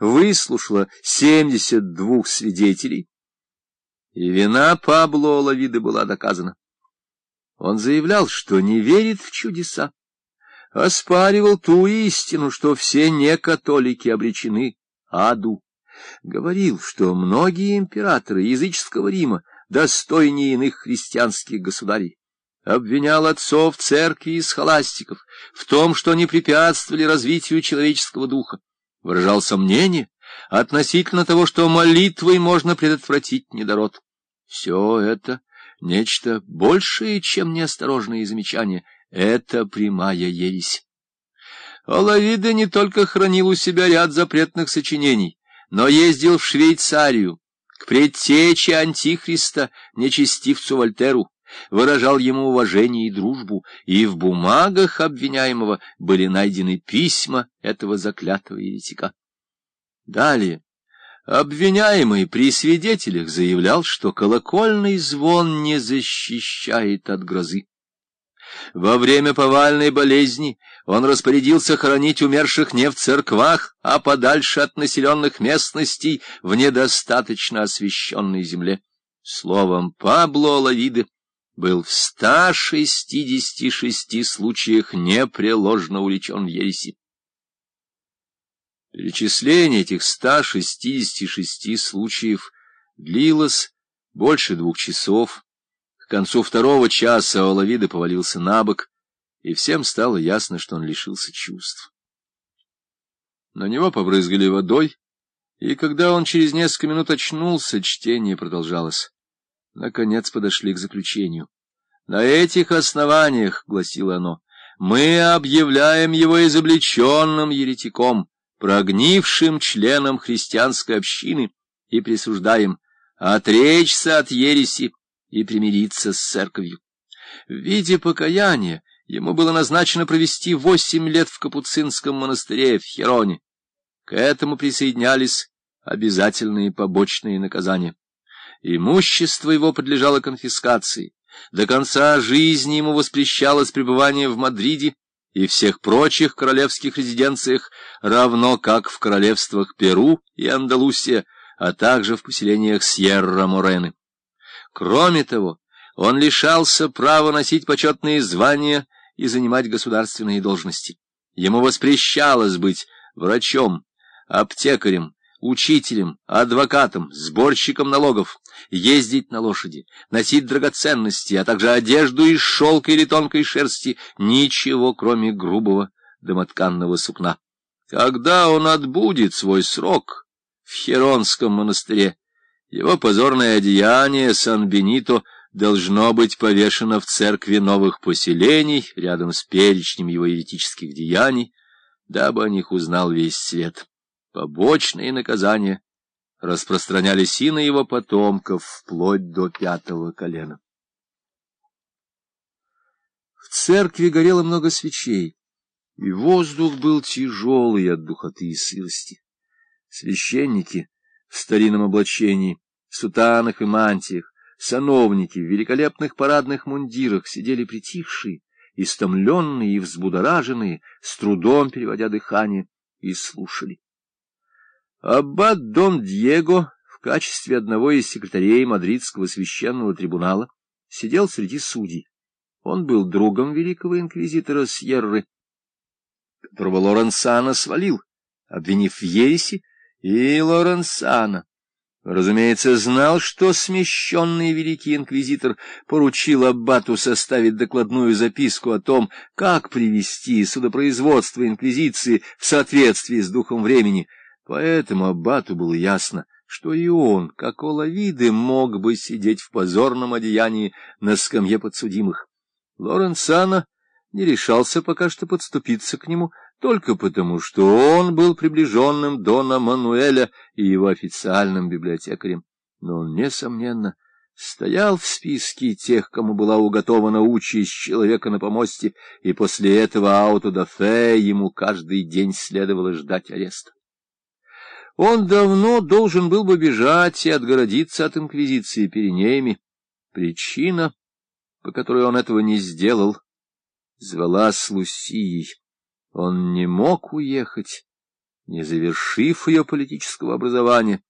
выслушала семьдесят двух свидетелей, и вина Пабло Лавиды была доказана. Он заявлял, что не верит в чудеса, оспаривал ту истину, что все некатолики обречены аду, говорил, что многие императоры языческого Рима достойнее иных христианских государей, обвинял отцов церкви и схоластиков в том, что они препятствовали развитию человеческого духа, выражал сомнение относительно того, что молитвой можно предотвратить недород. Все это нечто большее, чем неосторожные замечания. Это прямая ересь. Олавида не только хранил у себя ряд запретных сочинений, но ездил в Швейцарию, к предтече Антихриста, нечестивцу Вольтеру, выражал ему уважение и дружбу, и в бумагах обвиняемого были найдены письма этого заклятого еретика. Далее. Обвиняемый при свидетелях заявлял, что колокольный звон не защищает от грозы. Во время повальной болезни он распорядился хоронить умерших не в церквах, а подальше от населенных местностей в недостаточно освещенной земле. Словом, Пабло Лавиде был в 166 случаях непреложно увлечен в ереси. Перечисление этих 166 случаев длилось больше двух часов. К концу второго часа Оловида повалился на бок, и всем стало ясно, что он лишился чувств. На него побрызгали водой, и когда он через несколько минут очнулся, чтение продолжалось. Наконец подошли к заключению. «На этих основаниях, — гласило оно, — мы объявляем его изобличенным еретиком» прогнившим членам христианской общины и присуждаем отречься от ереси и примириться с церковью. В виде покаяния ему было назначено провести восемь лет в Капуцинском монастыре в Хероне. К этому присоединялись обязательные побочные наказания. Имущество его подлежало конфискации. До конца жизни ему воспрещалось пребывание в Мадриде и всех прочих королевских резиденциях, равно как в королевствах Перу и Андалусия, а также в поселениях Сьерра-Морены. Кроме того, он лишался права носить почетные звания и занимать государственные должности. Ему воспрещалось быть врачом, аптекарем, учителем, адвокатом, сборщиком налогов, ездить на лошади, носить драгоценности, а также одежду из шелка или тонкой шерсти, ничего, кроме грубого домотканного сукна. Когда он отбудет свой срок в Херонском монастыре, его позорное одеяние Сан-Бенито должно быть повешено в церкви новых поселений рядом с перечнем его еретических деяний, дабы о них узнал весь свет. Побочные наказания распространялись и на его потомков вплоть до пятого колена. В церкви горело много свечей, и воздух был тяжелый от духоты и сырости. Священники в старинном облачении, в сутанах и мантиях, сановники в великолепных парадных мундирах сидели притихшие, истомленные и взбудораженные, с трудом переводя дыхание, и слушали. Аббат Дон Диего в качестве одного из секретарей Мадридского священного трибунала сидел среди судей. Он был другом великого инквизитора Сьерры, которого Лоренсана свалил, обвинив в ереси, и Лоренсана, разумеется, знал, что смещенный великий инквизитор поручил Аббату составить докладную записку о том, как привести судопроизводство инквизиции в соответствии с духом времени — Поэтому Аббату было ясно, что и он, как Олавиды, мог бы сидеть в позорном одеянии на скамье подсудимых. Лоренсана не решался пока что подступиться к нему, только потому, что он был приближенным Дона Мануэля и его официальным библиотекарем. Но он, несомненно, стоял в списке тех, кому была уготована участь человека на помосте, и после этого аутодафе ему каждый день следовало ждать ареста. Он давно должен был бы бежать и отгородиться от инквизиции Пиренеями. Причина, по которой он этого не сделал, звалась Лусией. Он не мог уехать, не завершив ее политического образования,